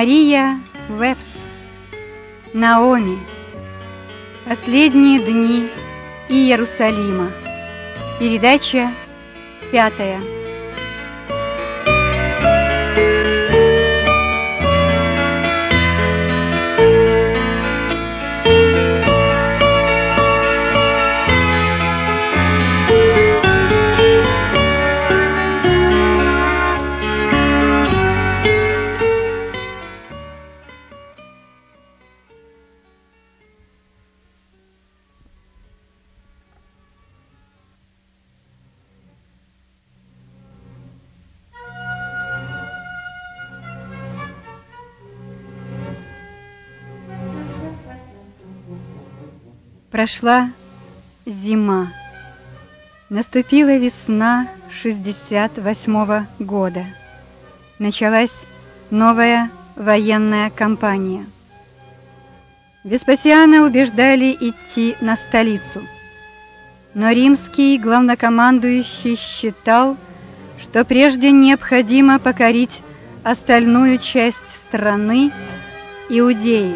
Мария Вебс. Наоми. Последние дни Иерусалима. Передача пятая. Прошла зима. Наступила весна 68-го года. Началась новая военная кампания. Веспасиана убеждали идти на столицу. Но римский главнокомандующий считал, что прежде необходимо покорить остальную часть страны Иудеи.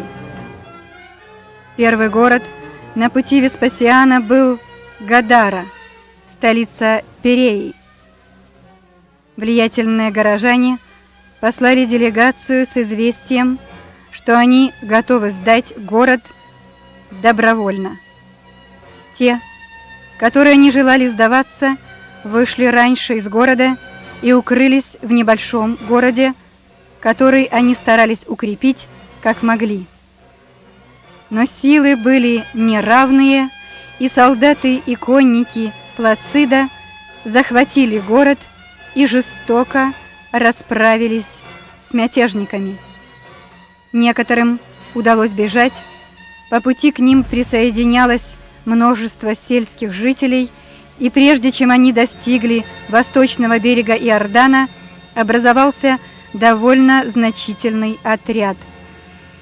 Первый город – на пути Веспасиана был Гадара, столица Переи. Влиятельные горожане послали делегацию с известием, что они готовы сдать город добровольно. Те, которые не желали сдаваться, вышли раньше из города и укрылись в небольшом городе, который они старались укрепить как могли. Но силы были неравные, и солдаты и конники Плацида захватили город и жестоко расправились с мятежниками. Некоторым удалось бежать, по пути к ним присоединялось множество сельских жителей, и прежде чем они достигли восточного берега Иордана, образовался довольно значительный отряд.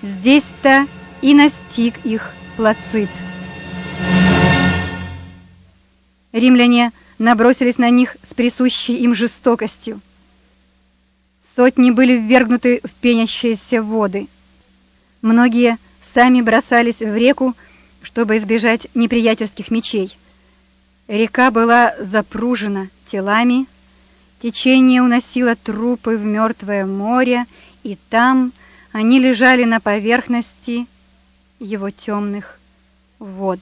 Здесь-то и настиг их Плацит. Римляне набросились на них с присущей им жестокостью. Сотни были ввергнуты в пенящиеся воды. Многие сами бросались в реку, чтобы избежать неприятельских мечей. Река была запружена телами, течение уносило трупы в мертвое море, и там они лежали на поверхности, его темных вод.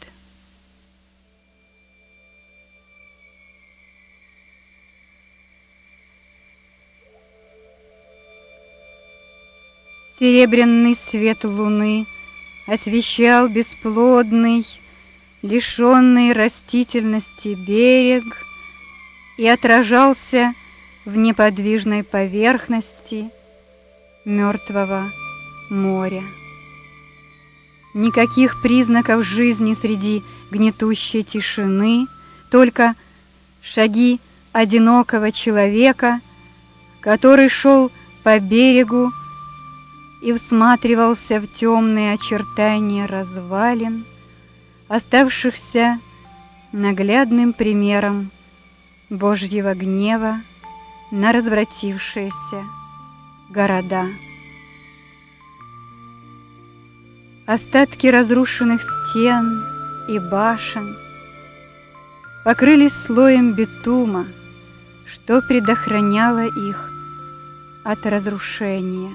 Серебряный свет луны освещал бесплодный, лишенный растительности берег и отражался в неподвижной поверхности мертвого моря. Никаких признаков жизни среди гнетущей тишины, только шаги одинокого человека, который шел по берегу и всматривался в темные очертания развалин, оставшихся наглядным примером Божьего гнева на развратившиеся города. Остатки разрушенных стен и башен покрылись слоем битума, что предохраняло их от разрушения.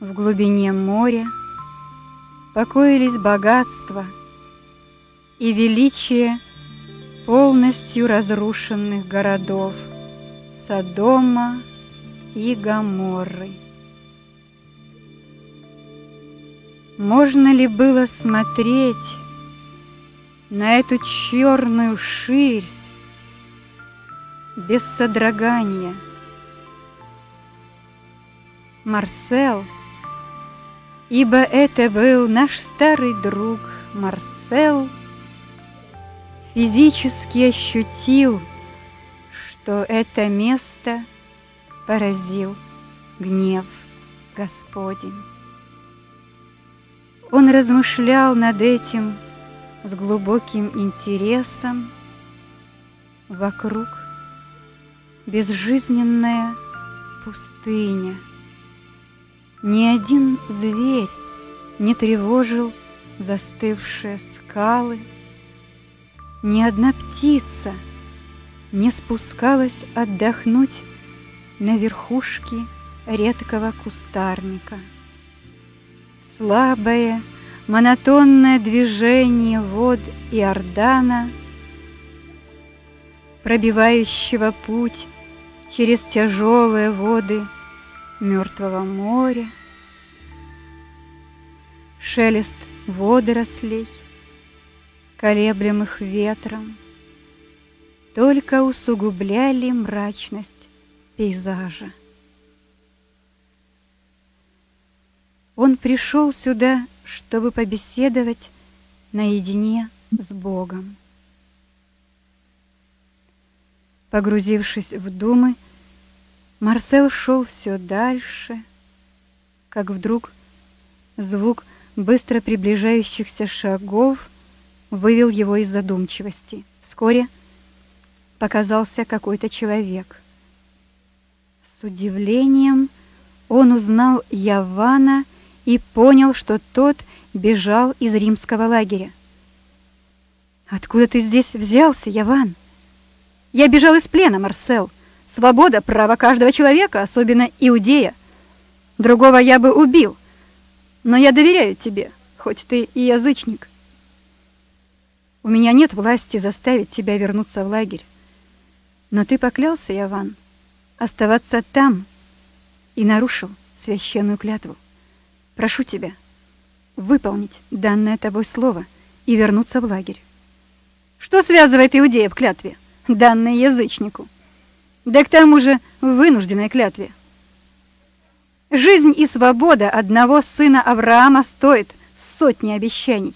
В глубине моря покоились богатства и величие полностью разрушенных городов Содома и Гоморры. Можно ли было смотреть на эту черную ширь без содрогания? Марсел, ибо это был наш старый друг Марсел, физически ощутил, что это место поразил гнев Господень. Он размышлял над этим с глубоким интересом. Вокруг безжизненная пустыня. Ни один зверь не тревожил застывшие скалы, Ни одна птица не спускалась отдохнуть на верхушке редкого кустарника. Слабое, монотонное движение вод Иордана, пробивающего путь через тяжелые воды Мертвого моря, шелест водорослей, колеблемых ветром, только усугубляли мрачность пейзажа. Он пришел сюда, чтобы побеседовать наедине с Богом. Погрузившись в думы, Марсел шел все дальше, как вдруг звук быстро приближающихся шагов вывел его из задумчивости. Вскоре показался какой-то человек. С удивлением он узнал Явана и понял, что тот бежал из римского лагеря. «Откуда ты здесь взялся, Яван?» «Я бежал из плена, Марсел. Свобода — право каждого человека, особенно иудея. Другого я бы убил, но я доверяю тебе, хоть ты и язычник. У меня нет власти заставить тебя вернуться в лагерь. Но ты поклялся, Яван, оставаться там и нарушил священную клятву. Прошу тебя выполнить данное тобой слово и вернуться в лагерь. Что связывает иудея в клятве, данной язычнику? Да к тому же в вынужденной клятве. Жизнь и свобода одного сына Авраама стоит сотни обещаний.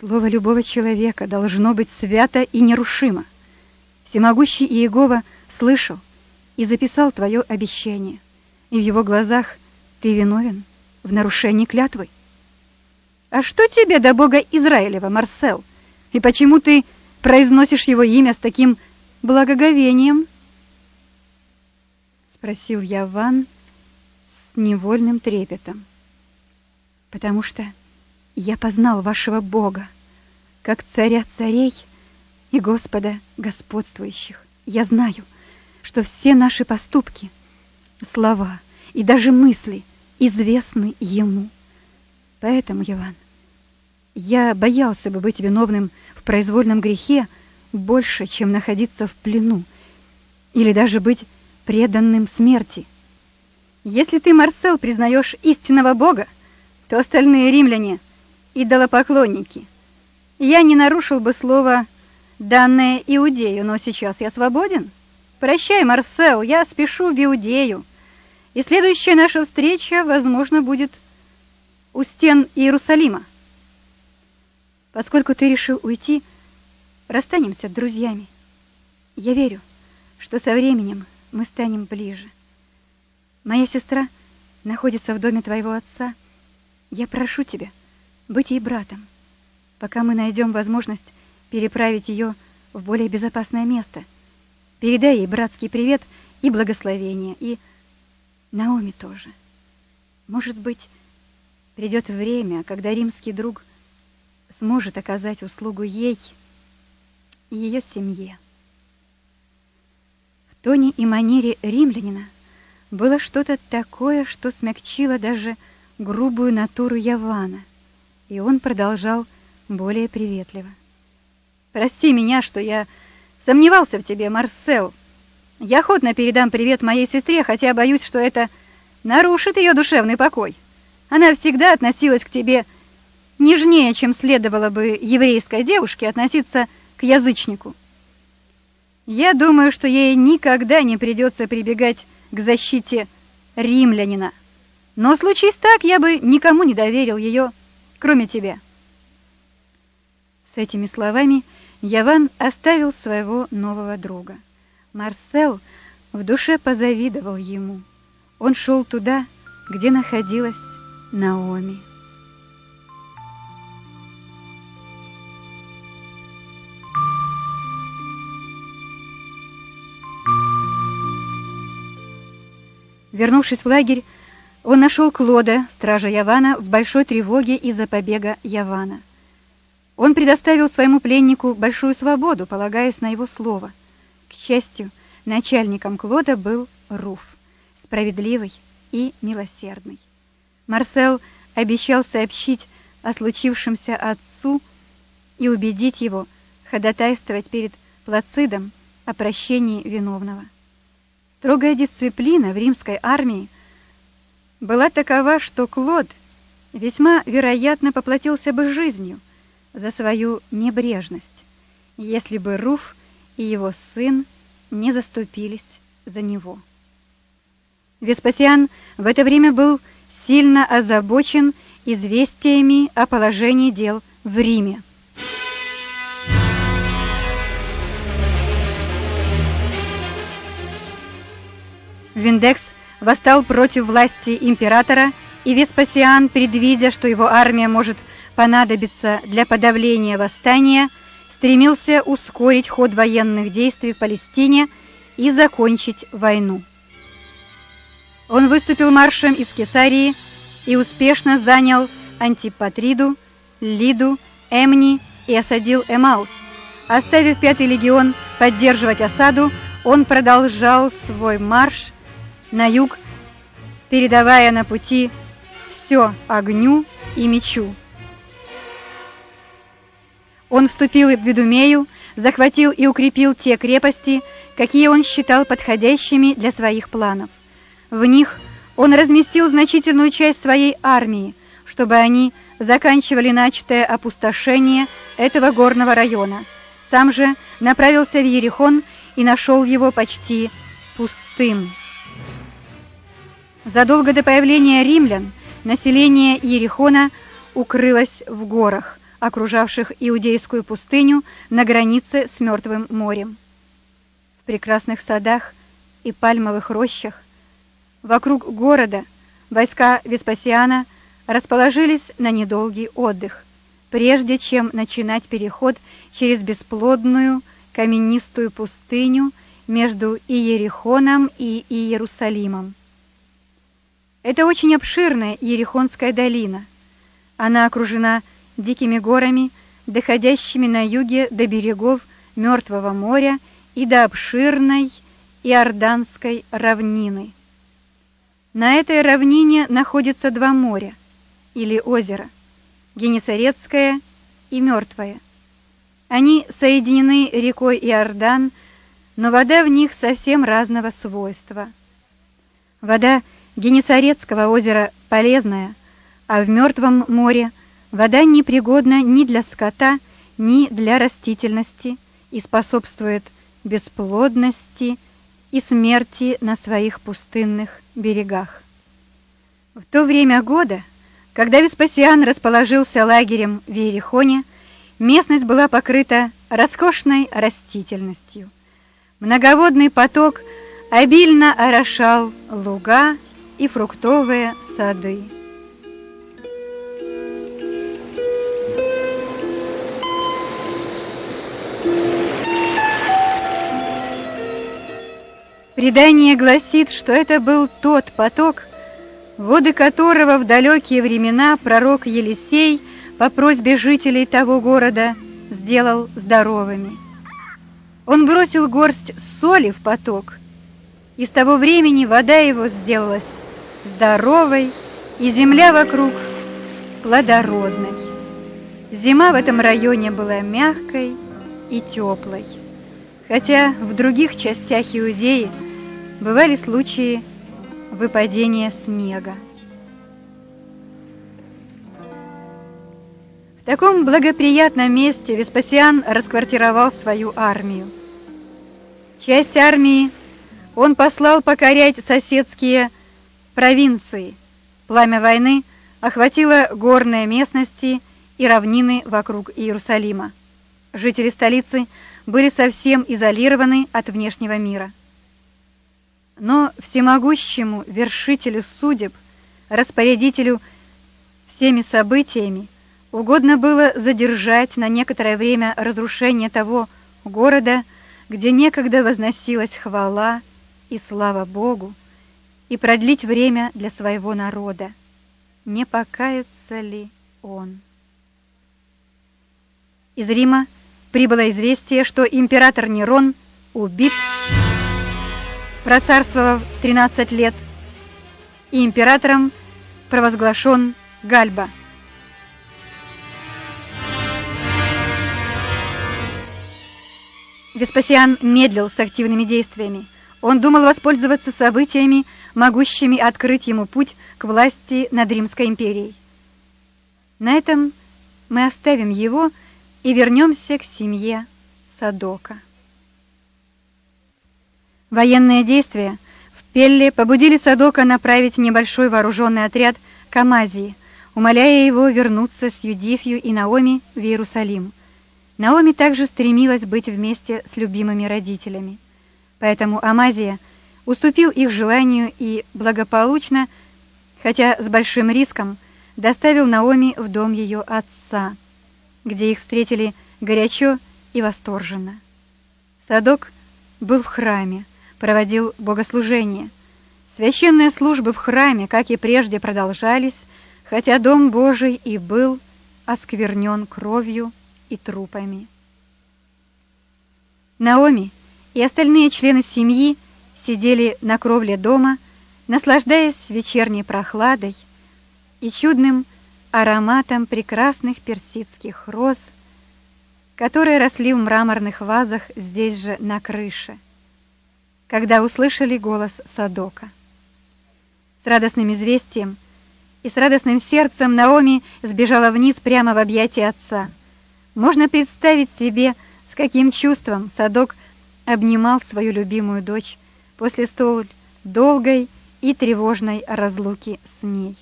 Слово любого человека должно быть свято и нерушимо. Всемогущий Иегова слышал и записал твое обещание, и в его глазах ты виновен в нарушении клятвы. А что тебе до Бога Израилева, Марсел? И почему ты произносишь его имя с таким благоговением? спросил я Ван с невольным трепетом. Потому что я познал вашего Бога, как царя царей и Господа господствующих. Я знаю, что все наши поступки, слова и даже мысли известны ему. Поэтому, Иван, я боялся бы быть виновным в произвольном грехе больше, чем находиться в плену или даже быть преданным смерти. Если ты, Марсел, признаешь истинного Бога, то остальные римляне — идолопоклонники. Я не нарушил бы слово, данное Иудею, но сейчас я свободен. Прощай, Марсел, я спешу в Иудею. И следующая наша встреча, возможно, будет у стен Иерусалима. Поскольку ты решил уйти, расстанемся друзьями. Я верю, что со временем мы станем ближе. Моя сестра находится в доме твоего отца. Я прошу тебя быть ей братом, пока мы найдем возможность переправить ее в более безопасное место. Передай ей братский привет и благословение, и Наоми тоже. Может быть, придет время, когда римский друг сможет оказать услугу ей и ее семье тоне и манере римлянина было что-то такое, что смягчило даже грубую натуру Явана, и он продолжал более приветливо. «Прости меня, что я сомневался в тебе, Марсел. Я охотно передам привет моей сестре, хотя боюсь, что это нарушит ее душевный покой. Она всегда относилась к тебе нежнее, чем следовало бы еврейской девушке относиться к язычнику. Я думаю, что ей никогда не придется прибегать к защите римлянина. Но случись так, я бы никому не доверил ее, кроме тебя. С этими словами Яван оставил своего нового друга. Марсел в душе позавидовал ему. Он шел туда, где находилась Наоми. Вернувшись в лагерь, он нашел Клода, стража Явана, в большой тревоге из-за побега Явана. Он предоставил своему пленнику большую свободу, полагаясь на его слово. К счастью, начальником Клода был Руф, справедливый и милосердный. Марсел обещал сообщить о случившемся отцу и убедить его ходатайствовать перед Плацидом о прощении виновного. Строгая дисциплина в римской армии была такова, что Клод весьма вероятно поплатился бы жизнью за свою небрежность, если бы Руф и его сын не заступились за него. Веспасиан в это время был сильно озабочен известиями о положении дел в Риме. Виндекс восстал против власти императора, и Веспасиан, предвидя, что его армия может понадобиться для подавления восстания, стремился ускорить ход военных действий в Палестине и закончить войну. Он выступил маршем из Кесарии и успешно занял Антипатриду, Лиду, Эмни и осадил Эмаус. Оставив пятый легион поддерживать осаду, он продолжал свой марш на юг, передавая на пути все огню и мечу. Он вступил в Ведумею, захватил и укрепил те крепости, какие он считал подходящими для своих планов. В них он разместил значительную часть своей армии, чтобы они заканчивали начатое опустошение этого горного района. Сам же направился в Ерихон и нашел его почти пустым. Задолго до появления римлян население Иерихона укрылось в горах, окружавших Иудейскую пустыню на границе с Мертвым морем. В прекрасных садах и пальмовых рощах вокруг города войска Веспасиана расположились на недолгий отдых, прежде чем начинать переход через бесплодную каменистую пустыню между Иерихоном и Иерусалимом. Это очень обширная Ерехонская долина. Она окружена дикими горами, доходящими на юге до берегов Мертвого моря и до обширной Иорданской равнины. На этой равнине находятся два моря или озера: Генесарецкое и Мертвое. Они соединены рекой Иордан, но вода в них совсем разного свойства. Вода Генесарецкого озера полезная, а в Мертвом море вода непригодна ни для скота, ни для растительности и способствует бесплодности и смерти на своих пустынных берегах. В то время года, когда Веспасиан расположился лагерем в Иерихоне, местность была покрыта роскошной растительностью. Многоводный поток обильно орошал луга и фруктовые сады. Предание гласит, что это был тот поток, воды которого в далекие времена пророк Елисей по просьбе жителей того города сделал здоровыми. Он бросил горсть соли в поток, и с того времени вода его сделалась здоровой, и земля вокруг плодородной. Зима в этом районе была мягкой и теплой, хотя в других частях Иудеи бывали случаи выпадения снега. В таком благоприятном месте Веспасиан расквартировал свою армию. Часть армии он послал покорять соседские провинции. Пламя войны охватило горные местности и равнины вокруг Иерусалима. Жители столицы были совсем изолированы от внешнего мира. Но всемогущему вершителю судеб, распорядителю всеми событиями, угодно было задержать на некоторое время разрушение того города, где некогда возносилась хвала и слава Богу, и продлить время для своего народа. Не покается ли он? Из Рима прибыло известие, что император Нерон убит, процарствовав 13 лет, и императором провозглашен Гальба. Веспасиан медлил с активными действиями. Он думал воспользоваться событиями, могущими открыть ему путь к власти над Римской империей. На этом мы оставим его и вернемся к семье Садока. Военные действия в Пелле побудили Садока направить небольшой вооруженный отряд к Амазии, умоляя его вернуться с Юдифью и Наоми в Иерусалим. Наоми также стремилась быть вместе с любимыми родителями. Поэтому Амазия уступил их желанию и благополучно, хотя с большим риском, доставил Наоми в дом ее отца, где их встретили горячо и восторженно. Садок был в храме, проводил богослужение. Священные службы в храме, как и прежде, продолжались, хотя дом Божий и был осквернен кровью и трупами. Наоми и остальные члены семьи сидели на кровле дома, наслаждаясь вечерней прохладой и чудным ароматом прекрасных персидских роз, которые росли в мраморных вазах здесь же на крыше, когда услышали голос Садока. С радостным известием и с радостным сердцем Наоми сбежала вниз прямо в объятия отца. Можно представить себе, с каким чувством Садок обнимал свою любимую дочь после столь долгой и тревожной разлуки с ней.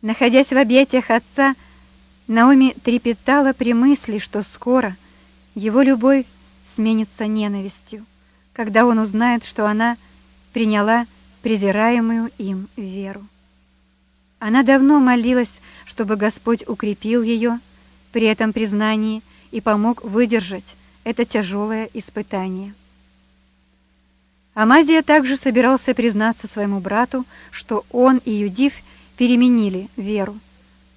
Находясь в объятиях отца, Наоми трепетала при мысли, что скоро его любовь сменится ненавистью, когда он узнает, что она приняла презираемую им веру. Она давно молилась, чтобы Господь укрепил ее при этом признании и помог выдержать это тяжелое испытание. Амазия также собирался признаться своему брату, что он и Юдив переменили веру.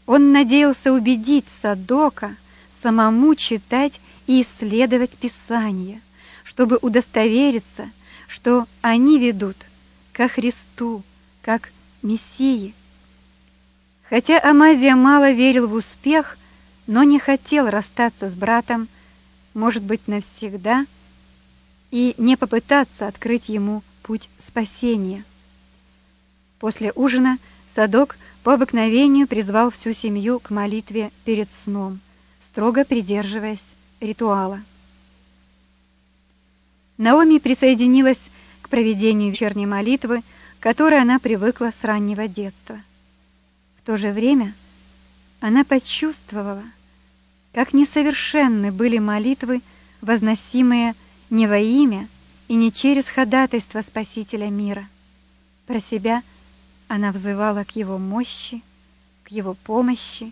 Он надеялся убедить Садока самому читать и исследовать Писание, чтобы удостовериться, что они ведут ко Христу, как Мессии. Хотя Амазия мало верил в успех, но не хотел расстаться с братом, может быть, навсегда, и не попытаться открыть ему путь спасения. После ужина Садок по обыкновению призвал всю семью к молитве перед сном, строго придерживаясь ритуала. Наоми присоединилась к проведению вечерней молитвы, которой она привыкла с раннего детства. В то же время она почувствовала, как несовершенны были молитвы, возносимые не во имя и не через ходатайство Спасителя мира. Про себя она взывала к его мощи, к его помощи,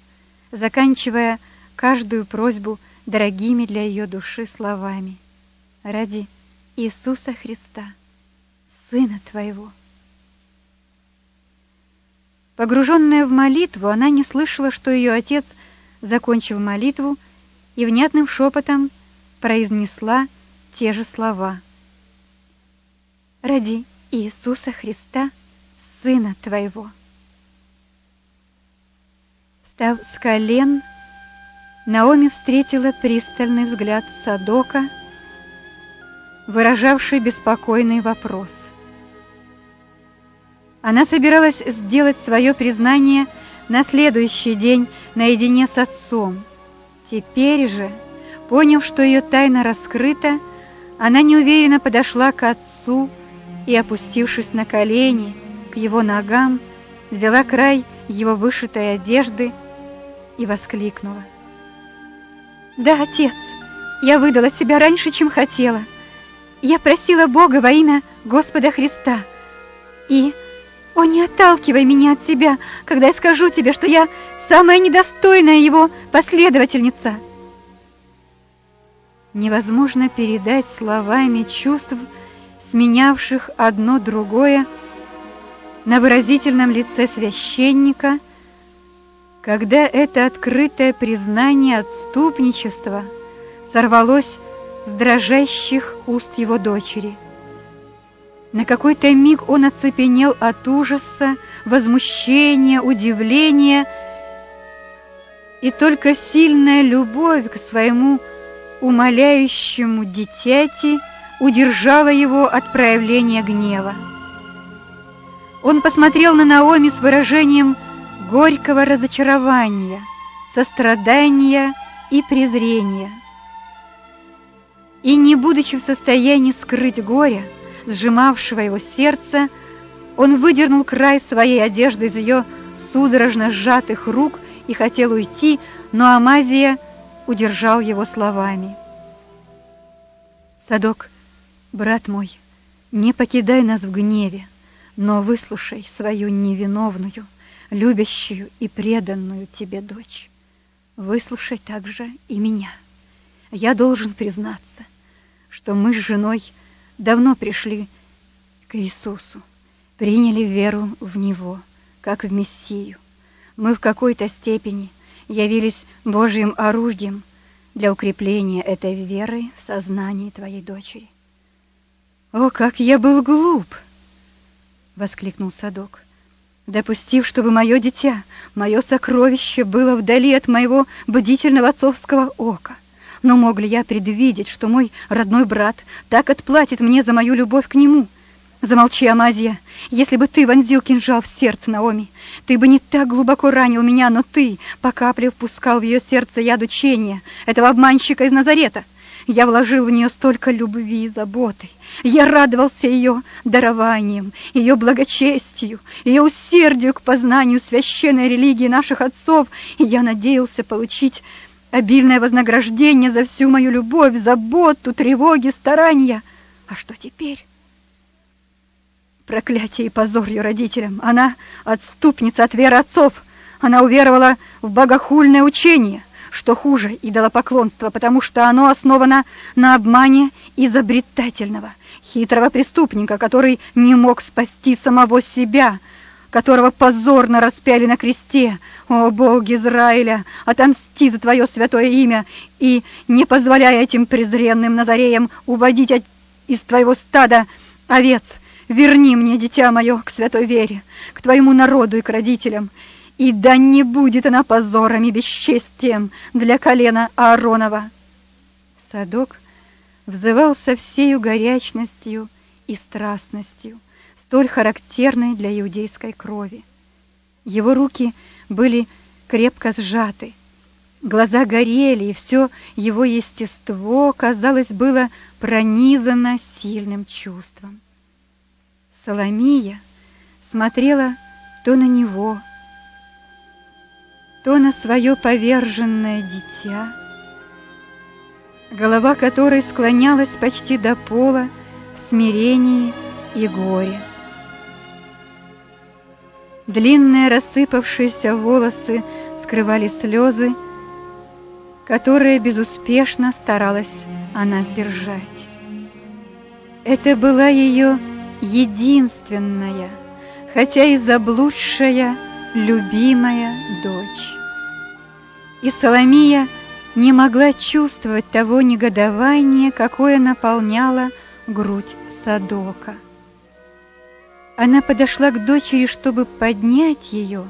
заканчивая каждую просьбу дорогими для ее души словами. Ради Иисуса Христа, Сына Твоего. Погруженная в молитву, она не слышала, что ее отец закончил молитву и внятным шепотом произнесла те же слова. «Ради Иисуса Христа, Сына Твоего». Став с колен, Наоми встретила пристальный взгляд Садока, выражавший беспокойный вопрос. Она собиралась сделать свое признание на следующий день наедине с отцом. Теперь же, поняв, что ее тайна раскрыта, она неуверенно подошла к отцу и, опустившись на колени к его ногам, взяла край его вышитой одежды и воскликнула. «Да, отец, я выдала себя раньше, чем хотела. Я просила Бога во имя Господа Христа. И, о, не отталкивай меня от себя, когда я скажу тебе, что я самая недостойная его последовательница. Невозможно передать словами чувств, сменявших одно другое на выразительном лице священника, когда это открытое признание отступничества сорвалось с дрожащих уст его дочери. На какой-то миг он оцепенел от ужаса, возмущения, удивления, и только сильная любовь к своему умоляющему дитяти удержала его от проявления гнева. Он посмотрел на Наоми с выражением горького разочарования, сострадания и презрения. И не будучи в состоянии скрыть горя, сжимавшего его сердце, он выдернул край своей одежды из ее судорожно сжатых рук и хотел уйти, но Амазия удержал его словами. «Садок, брат мой, не покидай нас в гневе, но выслушай свою невиновную, любящую и преданную тебе дочь. Выслушай также и меня. Я должен признаться, что мы с женой давно пришли к Иисусу, приняли веру в Него, как в Мессию. Мы в какой-то степени явились Божьим оружием для укрепления этой веры в сознании твоей дочери. «О, как я был глуп!» — воскликнул Садок. «Допустив, чтобы мое дитя, мое сокровище было вдали от моего бдительного отцовского ока. Но мог ли я предвидеть, что мой родной брат так отплатит мне за мою любовь к нему? Замолчи, Амазия. Если бы ты вонзил кинжал в сердце Наоми, ты бы не так глубоко ранил меня, но ты по капле впускал в ее сердце яд учения, этого обманщика из Назарета. Я вложил в нее столько любви и заботы. Я радовался ее дарованием, ее благочестию, ее усердию к познанию священной религии наших отцов, и я надеялся получить обильное вознаграждение за всю мою любовь, заботу, тревоги, старания. А что теперь? Проклятие и позор ее родителям. Она отступница от веры отцов. Она уверовала в богохульное учение, что хуже идолопоклонство, потому что оно основано на обмане изобретательного, хитрого преступника, который не мог спасти самого себя, которого позорно распяли на кресте, о, Бог Израиля, отомсти за Твое святое имя и не позволяй этим презренным Назареям уводить от... из Твоего стада овец. Верни мне, дитя мое, к святой вере, к Твоему народу и к родителям, и да не будет она позором и бесчестием для колена Ааронова. Садок взывал со всею горячностью и страстностью, столь характерной для иудейской крови. Его руки были крепко сжаты. Глаза горели, и все его естество, казалось, было пронизано сильным чувством. Соломия смотрела то на него, то на свое поверженное дитя, голова которой склонялась почти до пола в смирении и горе. Длинные рассыпавшиеся волосы скрывали слезы, которые безуспешно старалась она сдержать. Это была ее единственная, хотя и заблудшая, любимая дочь. И Соломия не могла чувствовать того негодования, какое наполняло грудь Садока. Она подошла к дочери, чтобы поднять ее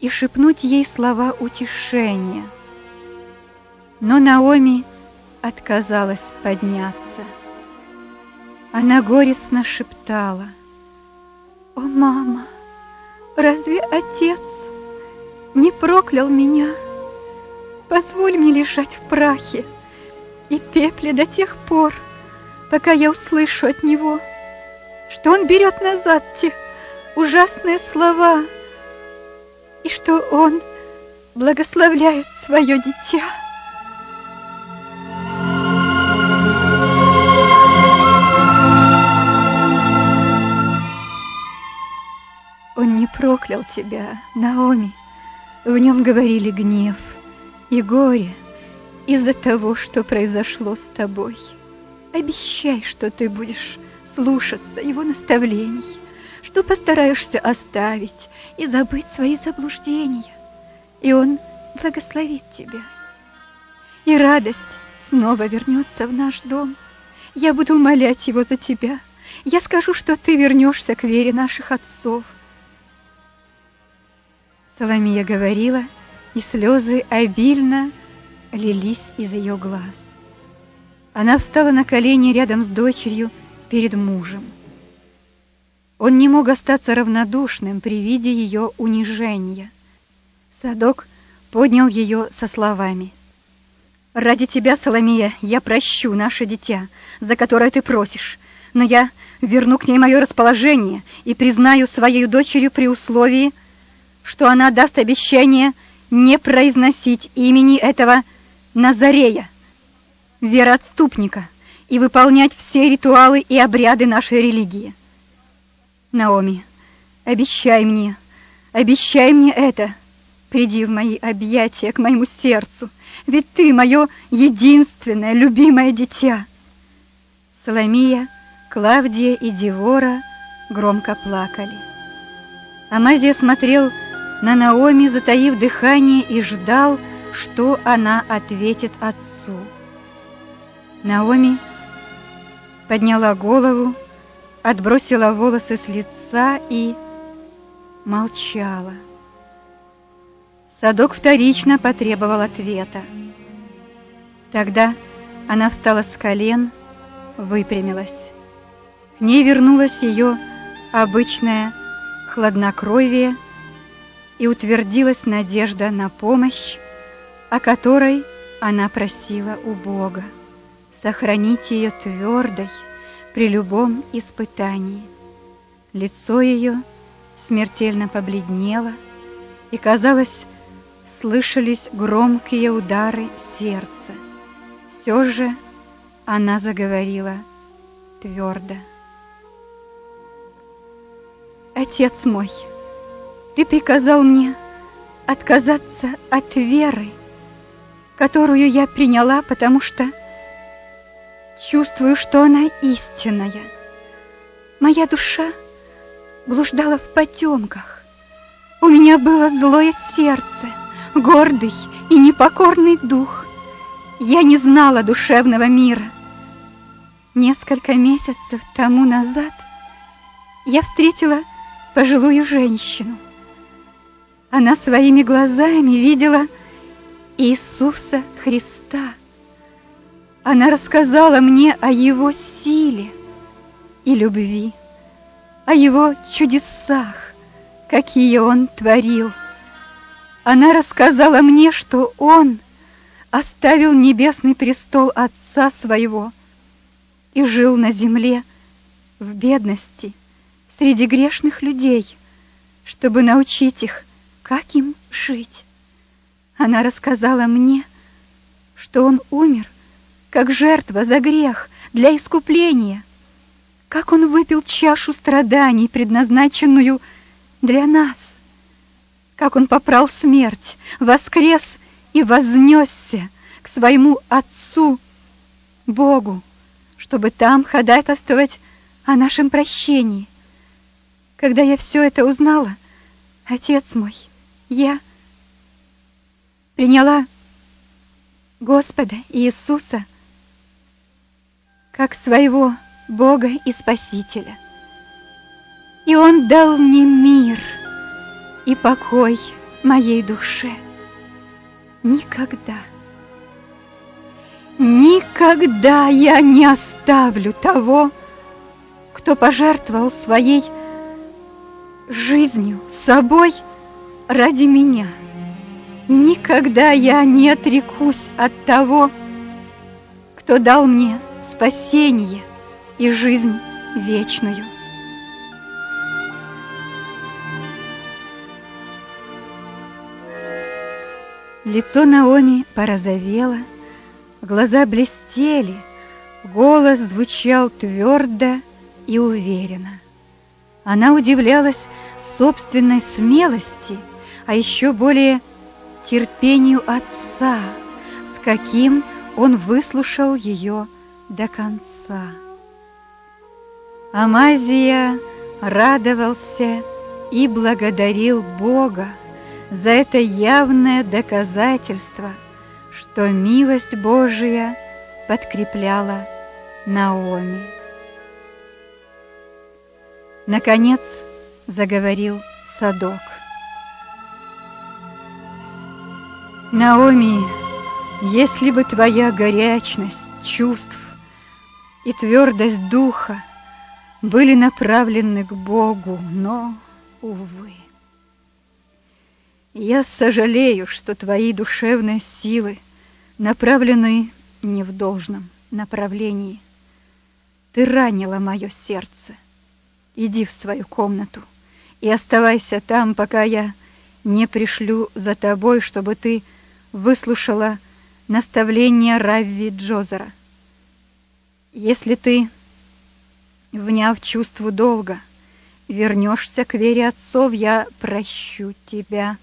и шепнуть ей слова утешения. Но Наоми отказалась подняться. Она горестно шептала, «О, мама, разве отец не проклял меня? Позволь мне лежать в прахе и пепле до тех пор, пока я услышу от него» что он берет назад те ужасные слова, и что он благословляет свое дитя. Он не проклял тебя, Наоми. В нем говорили гнев и горе из-за того, что произошло с тобой. Обещай, что ты будешь слушаться его наставлений, что постараешься оставить и забыть свои заблуждения, и он благословит тебя. И радость снова вернется в наш дом. Я буду умолять его за тебя. Я скажу, что ты вернешься к вере наших отцов. Соломия говорила, и слезы обильно лились из ее глаз. Она встала на колени рядом с дочерью перед мужем. Он не мог остаться равнодушным при виде ее унижения. Садок поднял ее со словами. «Ради тебя, Соломия, я прощу наше дитя, за которое ты просишь, но я верну к ней мое расположение и признаю своей дочерью при условии, что она даст обещание не произносить имени этого Назарея, вероотступника, и выполнять все ритуалы и обряды нашей религии. Наоми, обещай мне, обещай мне это. Приди в мои объятия к моему сердцу, ведь ты мое единственное любимое дитя. Соломия, Клавдия и Девора громко плакали. Амазия смотрел на Наоми, затаив дыхание, и ждал, что она ответит отцу. Наоми подняла голову, отбросила волосы с лица и молчала. Садок вторично потребовал ответа. Тогда она встала с колен, выпрямилась. К ней вернулось ее обычное хладнокровие и утвердилась надежда на помощь, о которой она просила у Бога. Сохранить ее твердой при любом испытании. Лицо ее смертельно побледнело, и, казалось, слышались громкие удары сердца. Все же она заговорила твердо. «Отец мой!» Ты приказал мне отказаться от веры, которую я приняла, потому что чувствую, что она истинная. Моя душа блуждала в потемках. У меня было злое сердце, гордый и непокорный дух. Я не знала душевного мира. Несколько месяцев тому назад я встретила пожилую женщину. Она своими глазами видела Иисуса Христа. Она рассказала мне о Его силе и любви, о Его чудесах, какие Он творил. Она рассказала мне, что Он оставил небесный престол Отца Своего и жил на земле в бедности среди грешных людей, чтобы научить их как им жить? Она рассказала мне, что он умер, как жертва за грех, для искупления, как он выпил чашу страданий, предназначенную для нас, как он попрал смерть, воскрес и вознесся к своему Отцу, Богу, чтобы там ходатайствовать о нашем прощении. Когда я все это узнала, Отец мой, я приняла Господа Иисуса как своего Бога и Спасителя. И Он дал мне мир и покой моей душе. Никогда, никогда я не оставлю того, кто пожертвовал своей жизнью, собой, ради меня. Никогда я не отрекусь от того, кто дал мне спасение и жизнь вечную. Лицо Наоми порозовело, глаза блестели, голос звучал твердо и уверенно. Она удивлялась собственной смелости – а еще более терпению отца, с каким он выслушал ее до конца. Амазия радовался и благодарил Бога за это явное доказательство, что милость Божия подкрепляла Наоми. Наконец заговорил Садок. Наоми, если бы твоя горячность чувств и твердость духа были направлены к Богу, но, увы. Я сожалею, что твои душевные силы направлены не в должном направлении. Ты ранила мое сердце. Иди в свою комнату и оставайся там, пока я не пришлю за тобой, чтобы ты выслушала наставление Равви Джозера. Если ты, вняв чувству долга, вернешься к вере отцов, я прощу тебя.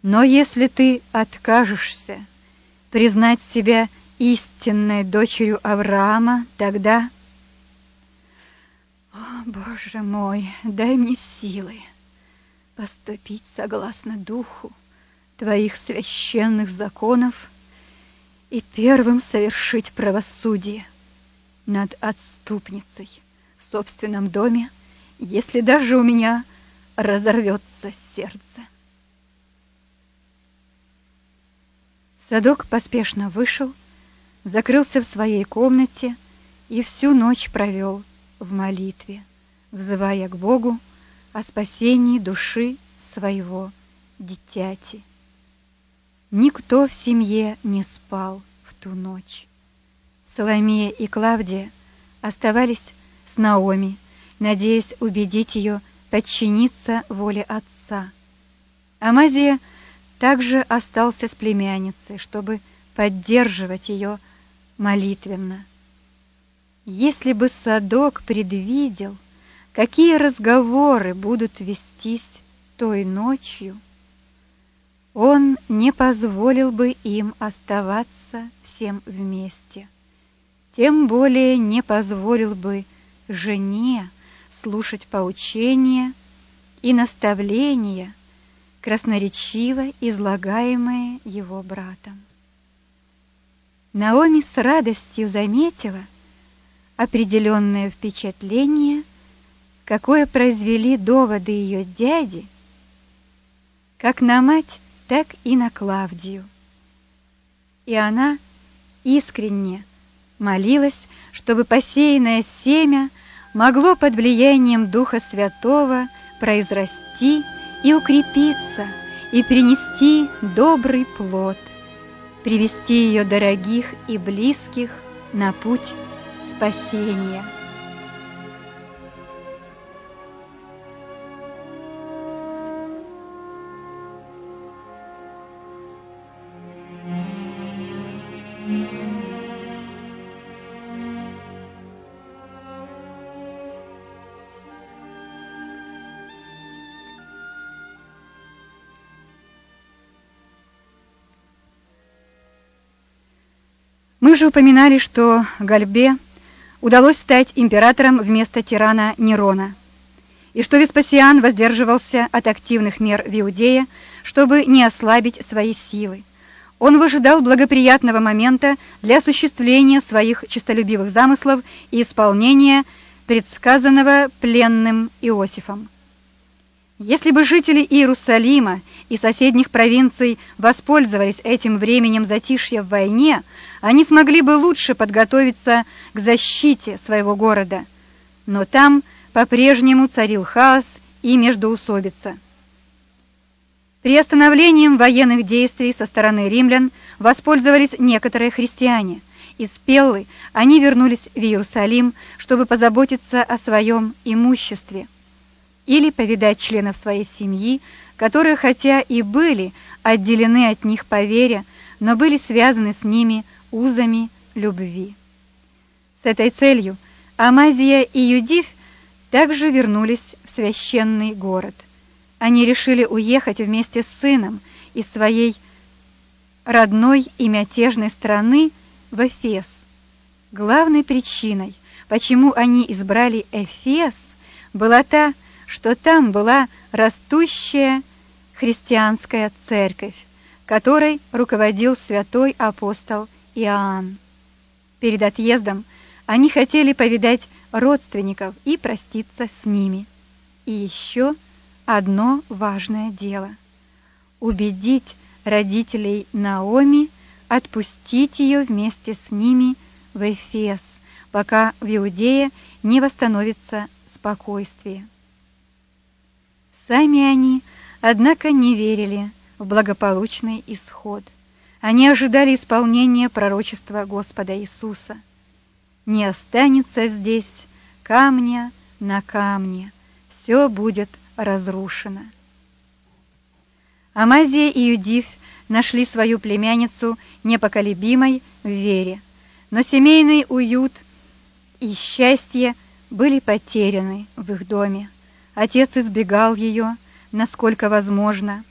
Но если ты откажешься признать себя истинной дочерью Авраама, тогда... О, Боже мой, дай мне силы поступить согласно духу твоих священных законов и первым совершить правосудие над отступницей в собственном доме, если даже у меня разорвется сердце. Садок поспешно вышел, закрылся в своей комнате и всю ночь провел в молитве, взывая к Богу о спасении души своего дитяти. Никто в семье не спал в ту ночь. Соломея и Клавдия оставались с Наоми, надеясь убедить ее подчиниться воле отца. Амазия также остался с племянницей, чтобы поддерживать ее молитвенно. Если бы Садок предвидел, какие разговоры будут вестись той ночью, он не позволил бы им оставаться всем вместе. Тем более не позволил бы жене слушать поучения и наставления, красноречиво излагаемые его братом. Наоми с радостью заметила определенное впечатление, какое произвели доводы ее дяди, как на мать так и на Клавдию. И она искренне молилась, чтобы посеянное семя могло под влиянием Духа Святого произрасти и укрепиться, и принести добрый плод, привести ее дорогих и близких на путь спасения. Мы же упоминали, что Гальбе удалось стать императором вместо тирана Нерона, и что Веспасиан воздерживался от активных мер в Иудее, чтобы не ослабить свои силы. Он выжидал благоприятного момента для осуществления своих честолюбивых замыслов и исполнения предсказанного пленным Иосифом. Если бы жители Иерусалима и соседних провинций воспользовались этим временем затишья в войне, они смогли бы лучше подготовиться к защите своего города. Но там по-прежнему царил хаос и междоусобица. Приостановлением военных действий со стороны римлян воспользовались некоторые христиане. Из Пеллы они вернулись в Иерусалим, чтобы позаботиться о своем имуществе или повидать членов своей семьи, которые хотя и были отделены от них по вере, но были связаны с ними узами любви. С этой целью Амазия и Юдив также вернулись в священный город. Они решили уехать вместе с сыном из своей родной и мятежной страны в Эфес. Главной причиной, почему они избрали Эфес, была та, что там была растущая христианская церковь, которой руководил святой апостол Иоанн. Перед отъездом они хотели повидать родственников и проститься с ними. И еще одно важное дело — убедить родителей Наоми отпустить ее вместе с ними в Эфес, пока в Иудее не восстановится спокойствие. Сами они, однако, не верили в благополучный исход. Они ожидали исполнения пророчества Господа Иисуса. Не останется здесь камня на камне, все будет разрушено. Амазия и Юдив нашли свою племянницу непоколебимой в вере, но семейный уют и счастье были потеряны в их доме. Отец избегал ее, насколько возможно.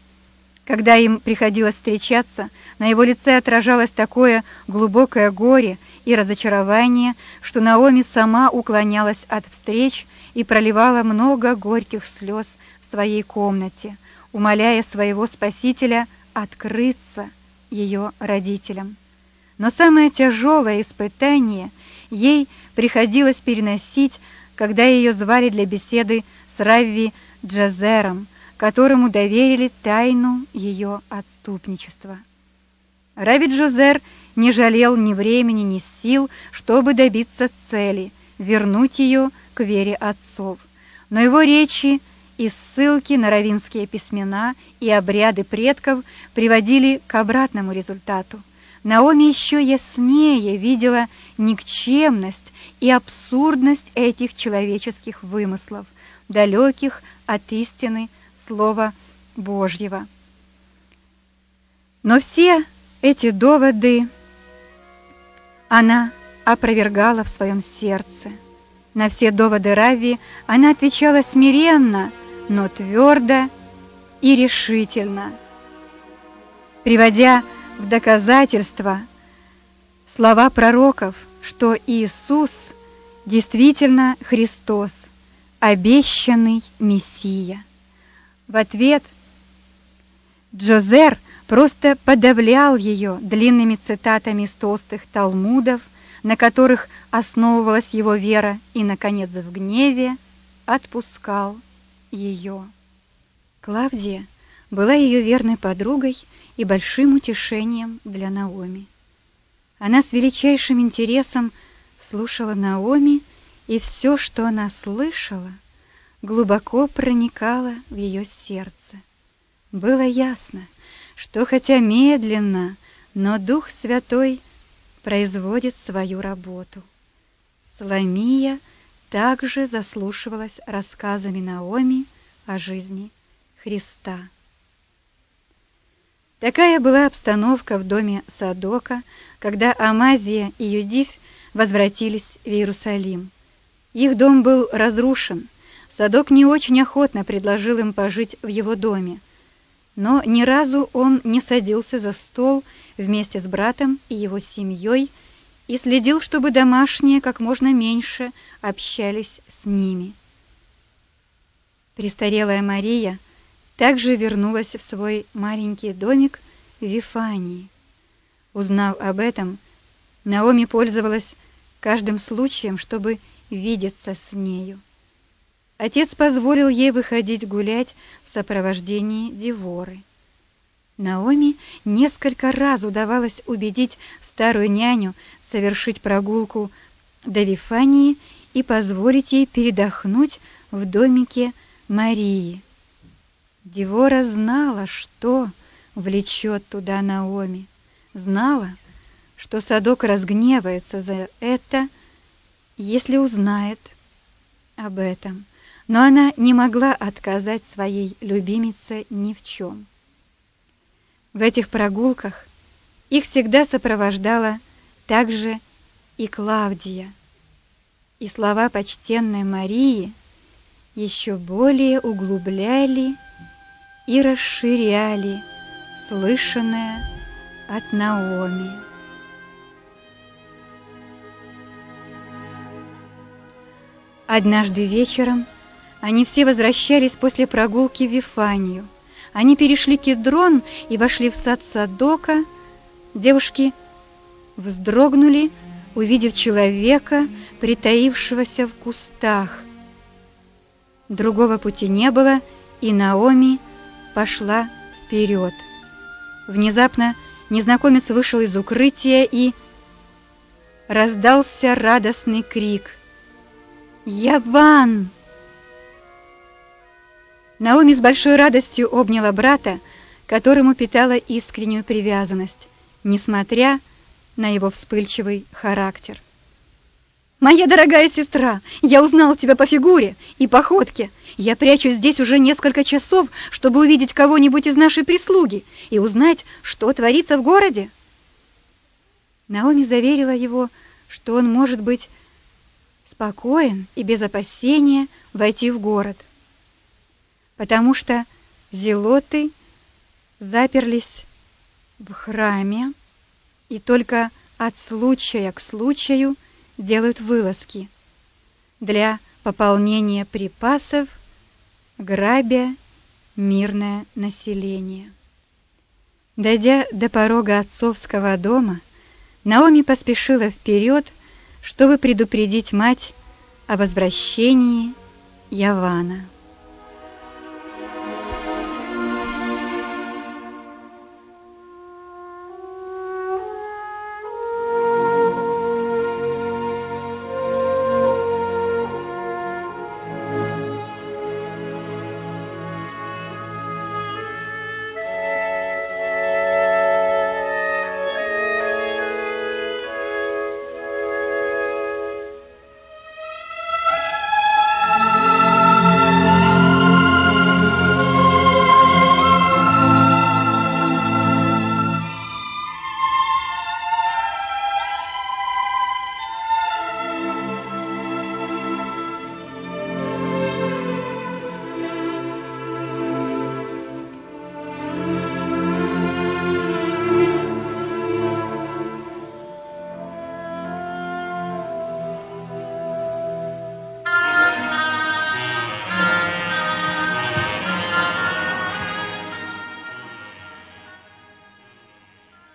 Когда им приходилось встречаться, на его лице отражалось такое глубокое горе и разочарование, что Наоми сама уклонялась от встреч и проливала много горьких слез в своей комнате, умоляя своего спасителя открыться ее родителям. Но самое тяжелое испытание ей приходилось переносить, когда ее звали для беседы с Равви Джазером, которому доверили тайну ее отступничества. Равви Джазер не жалел ни времени, ни сил, чтобы добиться цели — вернуть ее к вере отцов. Но его речи и ссылки на равинские письмена и обряды предков приводили к обратному результату. Наоми еще яснее видела никчемность и абсурдность этих человеческих вымыслов, далеких от истины Слова Божьего. Но все эти доводы она опровергала в своем сердце. На все доводы Рави она отвечала смиренно, но твердо и решительно, приводя в доказательство слова пророков, что Иисус действительно Христос, обещанный Мессия. В ответ Джозер просто подавлял ее длинными цитатами из толстых талмудов, на которых основывалась его вера, и, наконец, в гневе отпускал ее. Клавдия была ее верной подругой и большим утешением для Наоми. Она с величайшим интересом слушала Наоми, и все, что она слышала, глубоко проникало в ее сердце. Было ясно, что хотя медленно, но Дух Святой производит свою работу. Соломия также заслушивалась рассказами Наоми о жизни Христа. Такая была обстановка в доме Садока, когда Амазия и Юдиф возвратились в Иерусалим. Их дом был разрушен. Садок не очень охотно предложил им пожить в его доме, но ни разу он не садился за стол вместе с братом и его семьей и следил, чтобы домашние как можно меньше общались с ними. Престарелая Мария – также вернулась в свой маленький домик в Вифании. Узнав об этом, Наоми пользовалась каждым случаем, чтобы видеться с нею. Отец позволил ей выходить гулять в сопровождении Деворы. Наоми несколько раз удавалось убедить старую няню совершить прогулку до Вифании и позволить ей передохнуть в домике Марии. Девора знала, что влечет туда Наоми, знала, что Садок разгневается за это, если узнает об этом, но она не могла отказать своей любимице ни в чем. В этих прогулках их всегда сопровождала также и Клавдия, и слова почтенной Марии еще более углубляли и расширяли слышанное от Наоми. Однажды вечером они все возвращались после прогулки в Вифанию. Они перешли кедрон и вошли в сад Садока. Девушки вздрогнули, увидев человека, притаившегося в кустах. Другого пути не было, и Наоми пошла вперед. Внезапно незнакомец вышел из укрытия и раздался радостный крик. «Яван!» Наоми с большой радостью обняла брата, которому питала искреннюю привязанность, несмотря на его вспыльчивый характер. «Моя дорогая сестра, я узнал тебя по фигуре и походке. Я прячусь здесь уже несколько часов, чтобы увидеть кого-нибудь из нашей прислуги и узнать, что творится в городе». Наоми заверила его, что он может быть спокоен и без опасения войти в город, потому что зелоты заперлись в храме и только от случая к случаю делают вылазки для пополнения припасов, грабя мирное население. Дойдя до порога отцовского дома, Наоми поспешила вперед, чтобы предупредить мать о возвращении Явана.